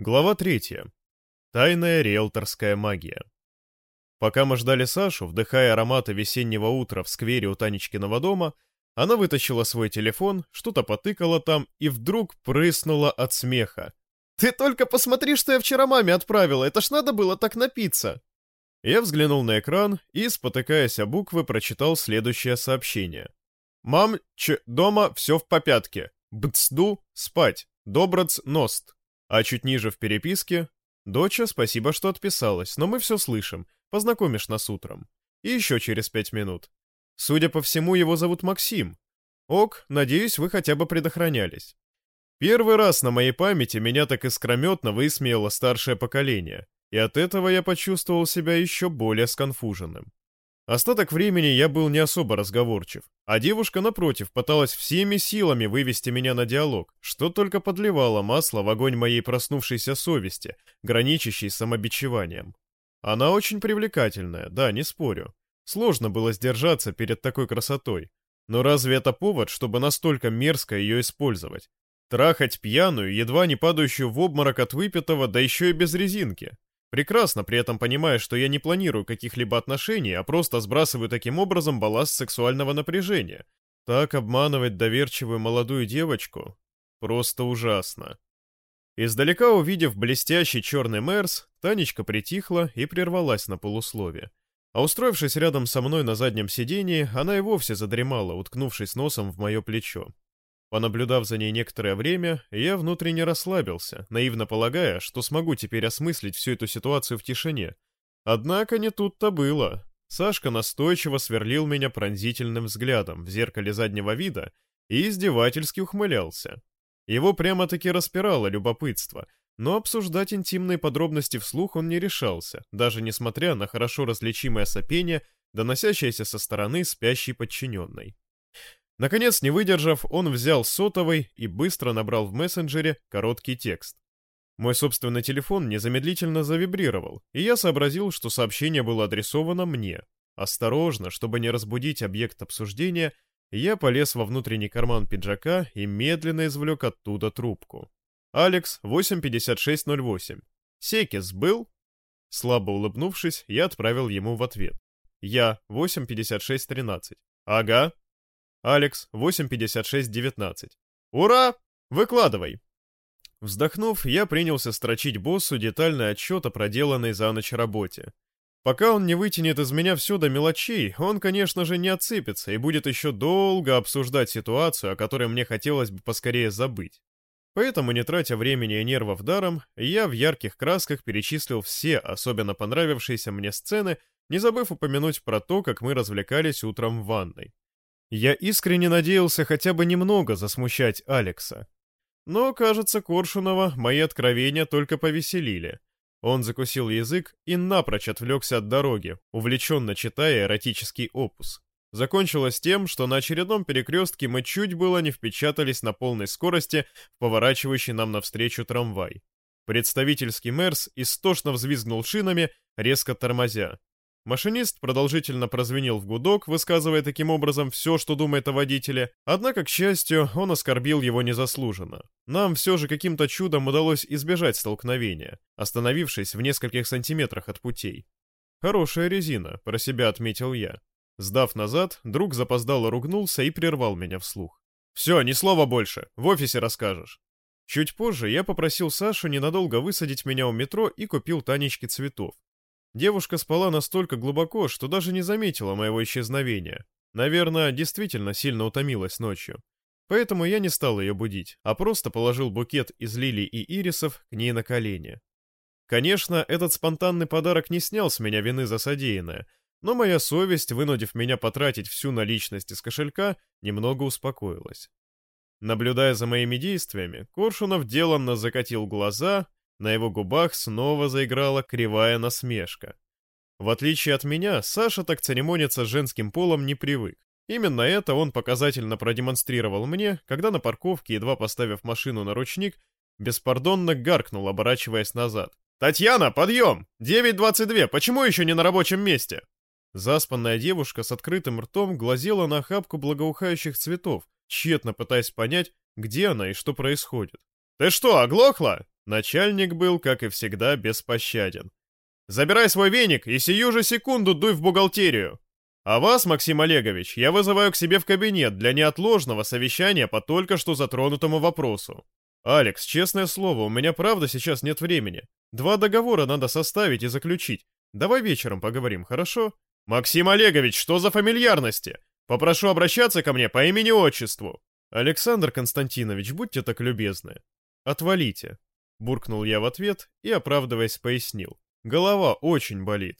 Глава третья. Тайная риэлторская магия. Пока мы ждали Сашу, вдыхая ароматы весеннего утра в сквере у Танечкиного дома, она вытащила свой телефон, что-то потыкала там и вдруг прыснула от смеха. «Ты только посмотри, что я вчера маме отправила, это ж надо было так напиться!» Я взглянул на экран и, спотыкаясь о буквы, прочитал следующее сообщение. «Мам, ч, дома все в попятке. Бцду, спать. Доброц, ност. А чуть ниже в переписке «Доча, спасибо, что отписалась, но мы все слышим. Познакомишь нас утром». И еще через пять минут. Судя по всему, его зовут Максим. Ок, надеюсь, вы хотя бы предохранялись. Первый раз на моей памяти меня так искрометно высмеяло старшее поколение, и от этого я почувствовал себя еще более сконфуженным. Остаток времени я был не особо разговорчив, а девушка, напротив, пыталась всеми силами вывести меня на диалог, что только подливало масло в огонь моей проснувшейся совести, граничащей с самобичеванием. Она очень привлекательная, да, не спорю. Сложно было сдержаться перед такой красотой. Но разве это повод, чтобы настолько мерзко ее использовать? Трахать пьяную, едва не падающую в обморок от выпитого, да еще и без резинки. Прекрасно при этом понимая, что я не планирую каких-либо отношений, а просто сбрасываю таким образом балласт сексуального напряжения. Так обманывать доверчивую молодую девочку просто ужасно. Издалека увидев блестящий черный Мерс, Танечка притихла и прервалась на полуслове. А устроившись рядом со мной на заднем сидении, она и вовсе задремала, уткнувшись носом в мое плечо. Понаблюдав за ней некоторое время, я внутренне расслабился, наивно полагая, что смогу теперь осмыслить всю эту ситуацию в тишине. Однако не тут-то было. Сашка настойчиво сверлил меня пронзительным взглядом в зеркале заднего вида и издевательски ухмылялся. Его прямо-таки распирало любопытство, но обсуждать интимные подробности вслух он не решался, даже несмотря на хорошо различимое сопение, доносящееся со стороны спящей подчиненной. Наконец, не выдержав, он взял сотовый и быстро набрал в мессенджере короткий текст. Мой собственный телефон незамедлительно завибрировал, и я сообразил, что сообщение было адресовано мне. Осторожно, чтобы не разбудить объект обсуждения, я полез во внутренний карман пиджака и медленно извлек оттуда трубку. «Алекс, 85608. Секис был?» Слабо улыбнувшись, я отправил ему в ответ. «Я, 85613. Ага, Алекс, 8.56.19. «Ура! Выкладывай!» Вздохнув, я принялся строчить боссу детальный отчет о проделанной за ночь работе. Пока он не вытянет из меня все до мелочей, он, конечно же, не отсыпется и будет еще долго обсуждать ситуацию, о которой мне хотелось бы поскорее забыть. Поэтому, не тратя времени и нервов даром, я в ярких красках перечислил все особенно понравившиеся мне сцены, не забыв упомянуть про то, как мы развлекались утром в ванной. Я искренне надеялся хотя бы немного засмущать Алекса. Но, кажется, Коршунова мои откровения только повеселили. Он закусил язык и напрочь отвлекся от дороги, увлеченно читая эротический опус. Закончилось тем, что на очередном перекрестке мы чуть было не впечатались на полной скорости в поворачивающий нам навстречу трамвай. Представительский Мерс истошно взвизгнул шинами, резко тормозя. Машинист продолжительно прозвенел в гудок, высказывая таким образом все, что думает о водителе, однако, к счастью, он оскорбил его незаслуженно. Нам все же каким-то чудом удалось избежать столкновения, остановившись в нескольких сантиметрах от путей. «Хорошая резина», — про себя отметил я. Сдав назад, друг запоздало ругнулся и прервал меня вслух. «Все, ни слова больше, в офисе расскажешь». Чуть позже я попросил Сашу ненадолго высадить меня у метро и купил Танечке цветов. Девушка спала настолько глубоко, что даже не заметила моего исчезновения. Наверное, действительно сильно утомилась ночью. Поэтому я не стал ее будить, а просто положил букет из лилий и ирисов к ней на колени. Конечно, этот спонтанный подарок не снял с меня вины за содеянное, но моя совесть, вынудив меня потратить всю наличность из кошелька, немного успокоилась. Наблюдая за моими действиями, Коршунов деланно закатил глаза на его губах снова заиграла кривая насмешка. В отличие от меня, Саша так церемониться с женским полом не привык. Именно это он показательно продемонстрировал мне, когда на парковке, едва поставив машину на ручник, беспардонно гаркнул, оборачиваясь назад. «Татьяна, подъем! 9.22, почему еще не на рабочем месте?» Заспанная девушка с открытым ртом глазела на охапку благоухающих цветов, тщетно пытаясь понять, где она и что происходит. «Ты что, оглохла?» Начальник был, как и всегда, беспощаден. «Забирай свой веник и сию же секунду дуй в бухгалтерию. А вас, Максим Олегович, я вызываю к себе в кабинет для неотложного совещания по только что затронутому вопросу. Алекс, честное слово, у меня правда сейчас нет времени. Два договора надо составить и заключить. Давай вечером поговорим, хорошо? Максим Олегович, что за фамильярности? Попрошу обращаться ко мне по имени-отчеству. Александр Константинович, будьте так любезны. Отвалите. Буркнул я в ответ и, оправдываясь, пояснил. Голова очень болит.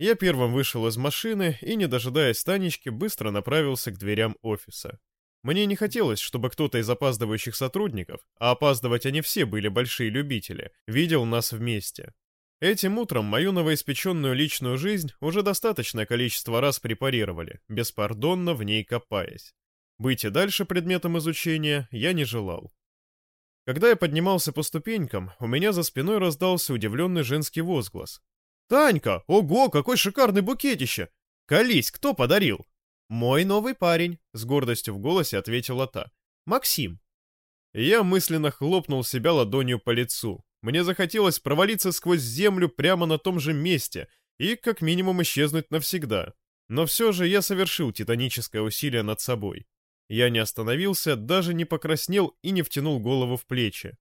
Я первым вышел из машины и, не дожидаясь Танечки, быстро направился к дверям офиса. Мне не хотелось, чтобы кто-то из опаздывающих сотрудников, а опаздывать они все были большие любители, видел нас вместе. Этим утром мою новоиспеченную личную жизнь уже достаточное количество раз препарировали, беспардонно в ней копаясь. Быть и дальше предметом изучения я не желал. Когда я поднимался по ступенькам, у меня за спиной раздался удивленный женский возглас. «Танька! Ого, какой шикарный букетище! Колись, кто подарил?» «Мой новый парень», — с гордостью в голосе ответила та. «Максим». Я мысленно хлопнул себя ладонью по лицу. Мне захотелось провалиться сквозь землю прямо на том же месте и как минимум исчезнуть навсегда. Но все же я совершил титаническое усилие над собой. Я не остановился, даже не покраснел и не втянул голову в плечи.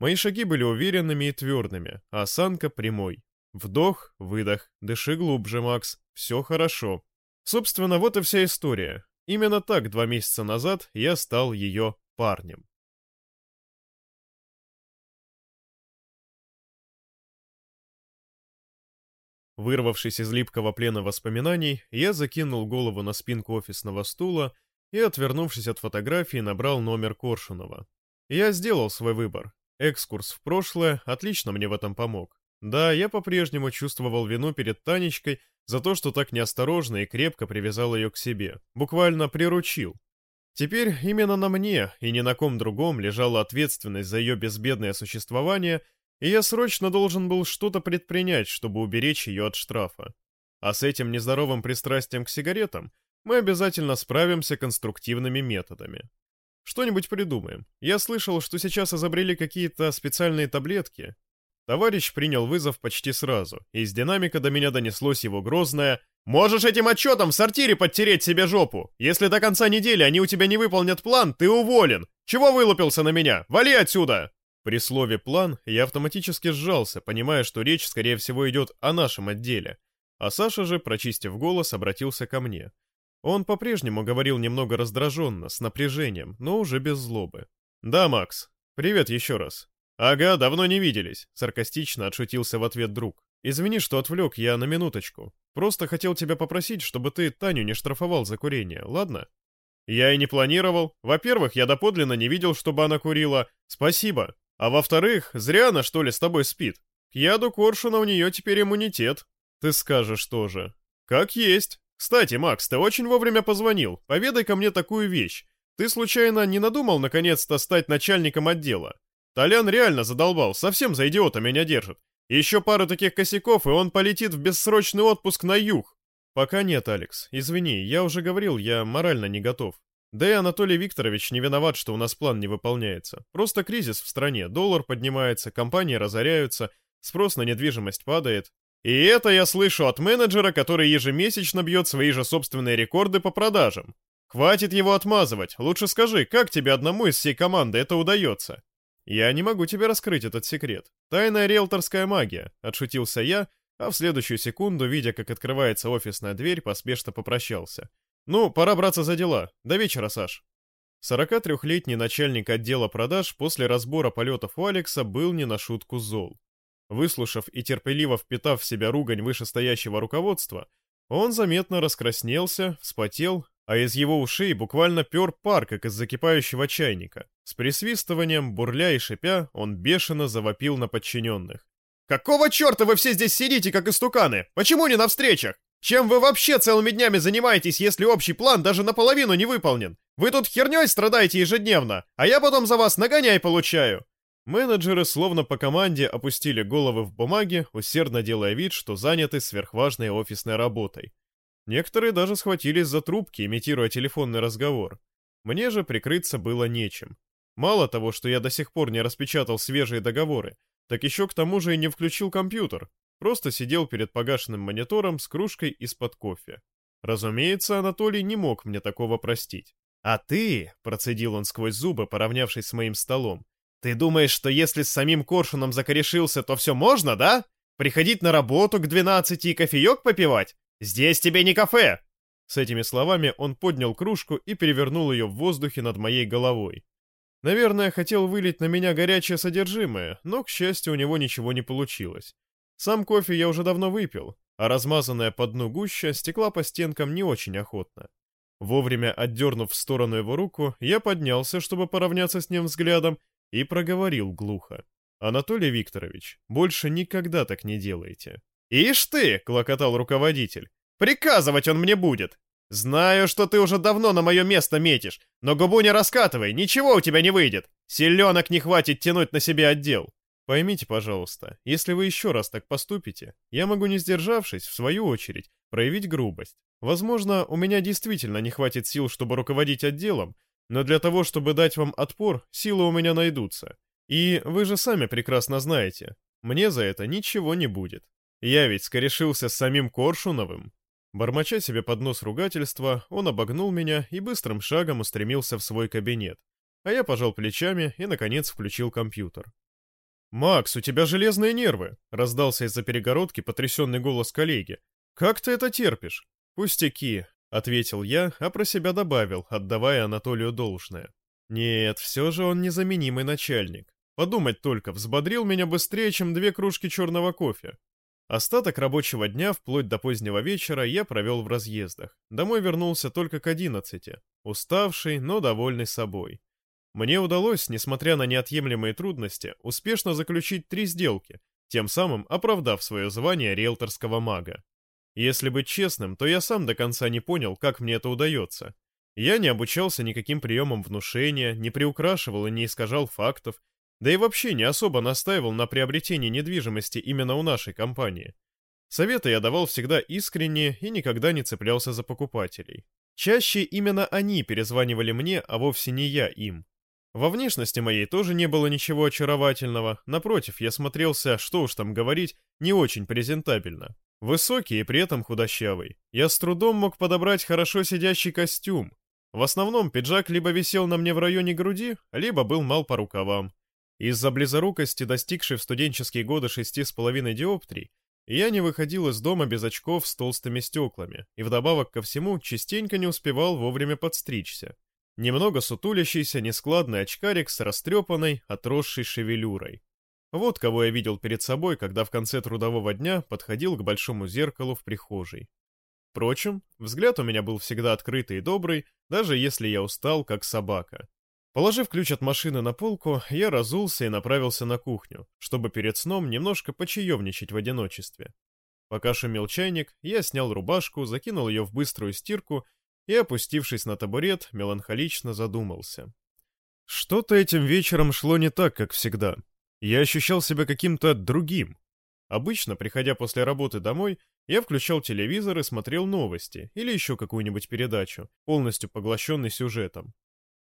Мои шаги были уверенными и твердыми, а осанка прямой. Вдох, выдох, дыши глубже, Макс, все хорошо. Собственно, вот и вся история. Именно так два месяца назад я стал ее парнем. Вырвавшись из липкого плена воспоминаний, я закинул голову на спинку офисного стула и, отвернувшись от фотографии, набрал номер Коршунова. Я сделал свой выбор. Экскурс в прошлое отлично мне в этом помог. Да, я по-прежнему чувствовал вину перед Танечкой за то, что так неосторожно и крепко привязал ее к себе. Буквально приручил. Теперь именно на мне и ни на ком другом лежала ответственность за ее безбедное существование — и я срочно должен был что-то предпринять, чтобы уберечь ее от штрафа. А с этим нездоровым пристрастием к сигаретам мы обязательно справимся конструктивными методами. Что-нибудь придумаем. Я слышал, что сейчас изобрели какие-то специальные таблетки. Товарищ принял вызов почти сразу, и из динамика до меня донеслось его грозное «Можешь этим отчетом в сортире подтереть себе жопу! Если до конца недели они у тебя не выполнят план, ты уволен! Чего вылупился на меня? Вали отсюда!» При слове «план» я автоматически сжался, понимая, что речь, скорее всего, идет о нашем отделе. А Саша же, прочистив голос, обратился ко мне. Он по-прежнему говорил немного раздраженно, с напряжением, но уже без злобы. «Да, Макс. Привет еще раз». «Ага, давно не виделись», — саркастично отшутился в ответ друг. «Извини, что отвлек, я на минуточку. Просто хотел тебя попросить, чтобы ты Таню не штрафовал за курение, ладно?» «Я и не планировал. Во-первых, я доподлинно не видел, чтобы она курила. Спасибо. А во-вторых, зря она, что ли, с тобой спит. К яду Коршуна у нее теперь иммунитет. Ты скажешь тоже. Как есть. Кстати, Макс, ты очень вовремя позвонил. Поведай-ка мне такую вещь. Ты случайно не надумал наконец-то стать начальником отдела? Толян реально задолбал, совсем за идиота меня держит. Еще пару таких косяков, и он полетит в бессрочный отпуск на юг. Пока нет, Алекс. Извини, я уже говорил, я морально не готов. Да и Анатолий Викторович не виноват, что у нас план не выполняется. Просто кризис в стране, доллар поднимается, компании разоряются, спрос на недвижимость падает. И это я слышу от менеджера, который ежемесячно бьет свои же собственные рекорды по продажам. Хватит его отмазывать, лучше скажи, как тебе одному из всей команды это удается? Я не могу тебе раскрыть этот секрет. Тайная риэлторская магия, отшутился я, а в следующую секунду, видя, как открывается офисная дверь, поспешно попрощался. «Ну, пора браться за дела. До вечера, Саш». 43-летний начальник отдела продаж после разбора полетов у Алекса был не на шутку зол. Выслушав и терпеливо впитав в себя ругань вышестоящего руководства, он заметно раскраснелся, вспотел, а из его ушей буквально пер пар, как из закипающего чайника. С присвистыванием, бурля и шипя, он бешено завопил на подчиненных. «Какого черта вы все здесь сидите, как истуканы? Почему не на встречах? Чем вы вообще целыми днями занимаетесь, если общий план даже наполовину не выполнен? Вы тут херней страдаете ежедневно, а я потом за вас нагоняй получаю!» Менеджеры, словно по команде, опустили головы в бумаги, усердно делая вид, что заняты сверхважной офисной работой. Некоторые даже схватились за трубки, имитируя телефонный разговор. Мне же прикрыться было нечем. Мало того, что я до сих пор не распечатал свежие договоры, так еще к тому же и не включил компьютер. Просто сидел перед погашенным монитором с кружкой из-под кофе. Разумеется, Анатолий не мог мне такого простить. «А ты», — процедил он сквозь зубы, поравнявшись с моим столом, «ты думаешь, что если с самим Коршуном закорешился, то все можно, да? Приходить на работу к двенадцати и кофеек попивать? Здесь тебе не кафе!» С этими словами он поднял кружку и перевернул ее в воздухе над моей головой. Наверное, хотел вылить на меня горячее содержимое, но, к счастью, у него ничего не получилось. Сам кофе я уже давно выпил, а размазанная по дну гуща стекла по стенкам не очень охотно. Вовремя отдернув в сторону его руку, я поднялся, чтобы поравняться с ним взглядом, и проговорил глухо. «Анатолий Викторович, больше никогда так не делайте». «Ишь ты!» — клокотал руководитель. «Приказывать он мне будет! «Знаю, что ты уже давно на мое место метишь, но губу не раскатывай, ничего у тебя не выйдет. Селенок не хватит тянуть на себе отдел». Поймите, пожалуйста, если вы еще раз так поступите, я могу, не сдержавшись, в свою очередь, проявить грубость. Возможно, у меня действительно не хватит сил, чтобы руководить отделом, но для того, чтобы дать вам отпор, силы у меня найдутся. И вы же сами прекрасно знаете, мне за это ничего не будет. Я ведь скорешился с самим Коршуновым, Бормоча себе под нос ругательства, он обогнул меня и быстрым шагом устремился в свой кабинет. А я пожал плечами и, наконец, включил компьютер. «Макс, у тебя железные нервы!» — раздался из-за перегородки потрясенный голос коллеги. «Как ты это терпишь?» «Пустяки», — ответил я, а про себя добавил, отдавая Анатолию должное. «Нет, все же он незаменимый начальник. Подумать только, взбодрил меня быстрее, чем две кружки черного кофе. Остаток рабочего дня, вплоть до позднего вечера, я провел в разъездах. Домой вернулся только к одиннадцати, уставший, но довольный собой. Мне удалось, несмотря на неотъемлемые трудности, успешно заключить три сделки, тем самым оправдав свое звание риэлторского мага. Если быть честным, то я сам до конца не понял, как мне это удается. Я не обучался никаким приемам внушения, не приукрашивал и не искажал фактов, да и вообще не особо настаивал на приобретении недвижимости именно у нашей компании. Советы я давал всегда искренне и никогда не цеплялся за покупателей. Чаще именно они перезванивали мне, а вовсе не я им. Во внешности моей тоже не было ничего очаровательного, напротив, я смотрелся, что уж там говорить, не очень презентабельно. Высокий и при этом худощавый. Я с трудом мог подобрать хорошо сидящий костюм. В основном пиджак либо висел на мне в районе груди, либо был мал по рукавам. Из-за близорукости, достигшей в студенческие годы шести с половиной диоптрий, я не выходил из дома без очков с толстыми стеклами, и вдобавок ко всему частенько не успевал вовремя подстричься. Немного сутулящийся, нескладный очкарик с растрепанной, отросшей шевелюрой. Вот кого я видел перед собой, когда в конце трудового дня подходил к большому зеркалу в прихожей. Впрочем, взгляд у меня был всегда открытый и добрый, даже если я устал, как собака. Положив ключ от машины на полку, я разулся и направился на кухню, чтобы перед сном немножко почаевничать в одиночестве. Пока шумел чайник, я снял рубашку, закинул ее в быструю стирку и, опустившись на табурет, меланхолично задумался. Что-то этим вечером шло не так, как всегда. Я ощущал себя каким-то другим. Обычно, приходя после работы домой, я включал телевизор и смотрел новости или еще какую-нибудь передачу, полностью поглощенный сюжетом.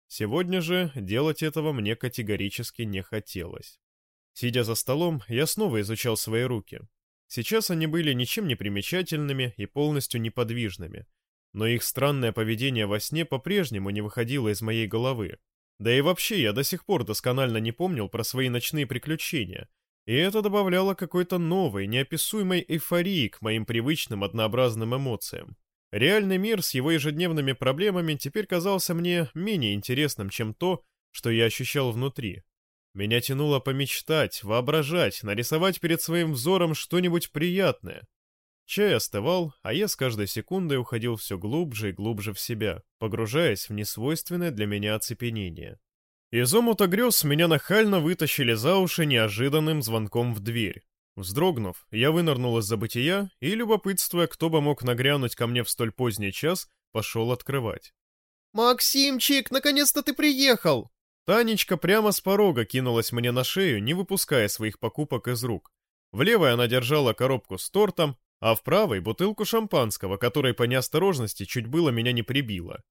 Сегодня же делать этого мне категорически не хотелось. Сидя за столом, я снова изучал свои руки. Сейчас они были ничем не примечательными и полностью неподвижными, но их странное поведение во сне по-прежнему не выходило из моей головы. Да и вообще я до сих пор досконально не помнил про свои ночные приключения, и это добавляло какой-то новой, неописуемой эйфории к моим привычным однообразным эмоциям. Реальный мир с его ежедневными проблемами теперь казался мне менее интересным, чем то, что я ощущал внутри. Меня тянуло помечтать, воображать, нарисовать перед своим взором что-нибудь приятное. Чай остывал, а я с каждой секундой уходил все глубже и глубже в себя, погружаясь в несвойственное для меня оцепенение. Из омута грез меня нахально вытащили за уши неожиданным звонком в дверь. Вздрогнув, я вынырнул из забытия и, любопытствуя, кто бы мог нагрянуть ко мне в столь поздний час, пошел открывать. «Максимчик, наконец-то ты приехал!» Танечка прямо с порога кинулась мне на шею, не выпуская своих покупок из рук. В левой она держала коробку с тортом, а в правой — бутылку шампанского, которой по неосторожности чуть было меня не прибило.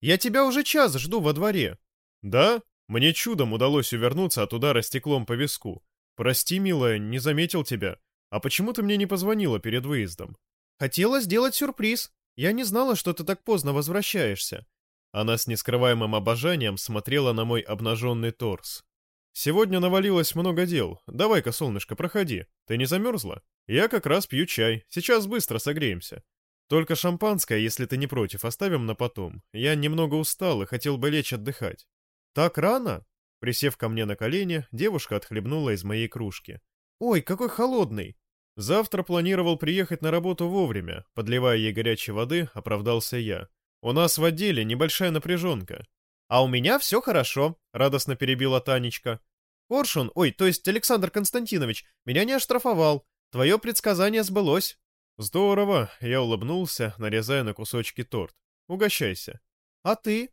«Я тебя уже час жду во дворе». «Да? Мне чудом удалось увернуться от удара стеклом по виску. Прости, милая, не заметил тебя. А почему ты мне не позвонила перед выездом? Хотела сделать сюрприз. Я не знала, что ты так поздно возвращаешься. Она с нескрываемым обожанием смотрела на мой обнаженный торс. «Сегодня навалилось много дел. Давай-ка, солнышко, проходи. Ты не замерзла? Я как раз пью чай. Сейчас быстро согреемся. Только шампанское, если ты не против, оставим на потом. Я немного устал и хотел бы лечь отдыхать». «Так рано?» Присев ко мне на колени, девушка отхлебнула из моей кружки. «Ой, какой холодный!» Завтра планировал приехать на работу вовремя. Подливая ей горячей воды, оправдался я. У нас в отделе небольшая напряженка. А у меня все хорошо, радостно перебила Танечка. Коршун, ой, то есть Александр Константинович, меня не оштрафовал. Твое предсказание сбылось. Здорово, я улыбнулся, нарезая на кусочки торт. Угощайся. А ты?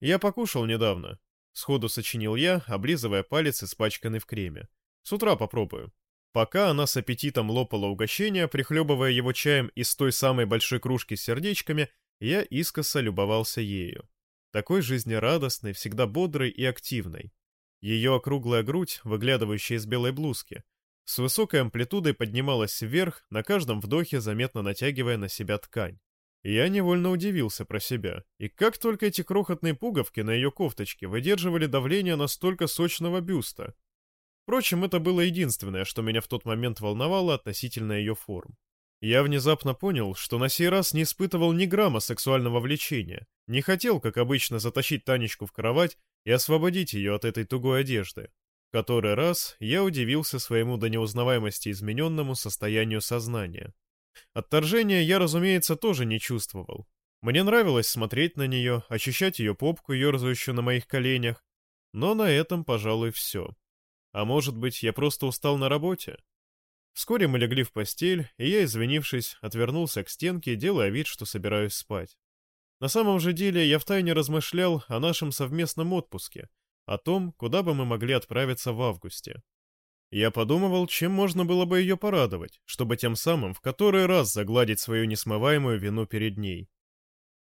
Я покушал недавно. Сходу сочинил я, облизывая палец, испачканный в креме. С утра попробую. Пока она с аппетитом лопала угощение, прихлебывая его чаем из той самой большой кружки с сердечками, я искоса любовался ею. Такой жизнерадостной, всегда бодрой и активной. Ее округлая грудь, выглядывающая из белой блузки, с высокой амплитудой поднималась вверх, на каждом вдохе заметно натягивая на себя ткань. Я невольно удивился про себя. И как только эти крохотные пуговки на ее кофточке выдерживали давление настолько сочного бюста. Впрочем, это было единственное, что меня в тот момент волновало относительно ее форм. Я внезапно понял, что на сей раз не испытывал ни грамма сексуального влечения, не хотел, как обычно, затащить Танечку в кровать и освободить ее от этой тугой одежды. В который раз я удивился своему до неузнаваемости измененному состоянию сознания. Отторжения я, разумеется, тоже не чувствовал. Мне нравилось смотреть на нее, ощущать ее попку, ерзающую на моих коленях, но на этом, пожалуй, все. А может быть, я просто устал на работе? Вскоре мы легли в постель, и я, извинившись, отвернулся к стенке, делая вид, что собираюсь спать. На самом же деле я втайне размышлял о нашем совместном отпуске, о том, куда бы мы могли отправиться в августе. Я подумывал, чем можно было бы ее порадовать, чтобы тем самым в который раз загладить свою несмываемую вину перед ней.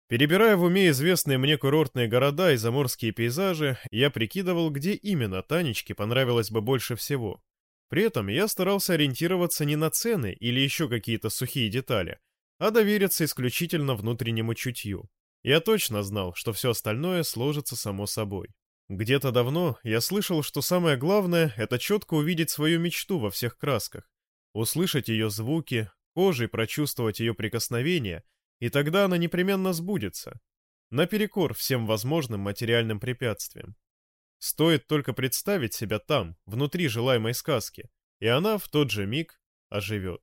Перебирая в уме известные мне курортные города и заморские пейзажи, я прикидывал, где именно Танечке понравилось бы больше всего. При этом я старался ориентироваться не на цены или еще какие-то сухие детали, а довериться исключительно внутреннему чутью. Я точно знал, что все остальное сложится само собой. Где-то давно я слышал, что самое главное — это четко увидеть свою мечту во всех красках, услышать ее звуки, кожей прочувствовать ее прикосновение — и тогда она непременно сбудется, наперекор всем возможным материальным препятствиям. Стоит только представить себя там, внутри желаемой сказки, и она в тот же миг оживет.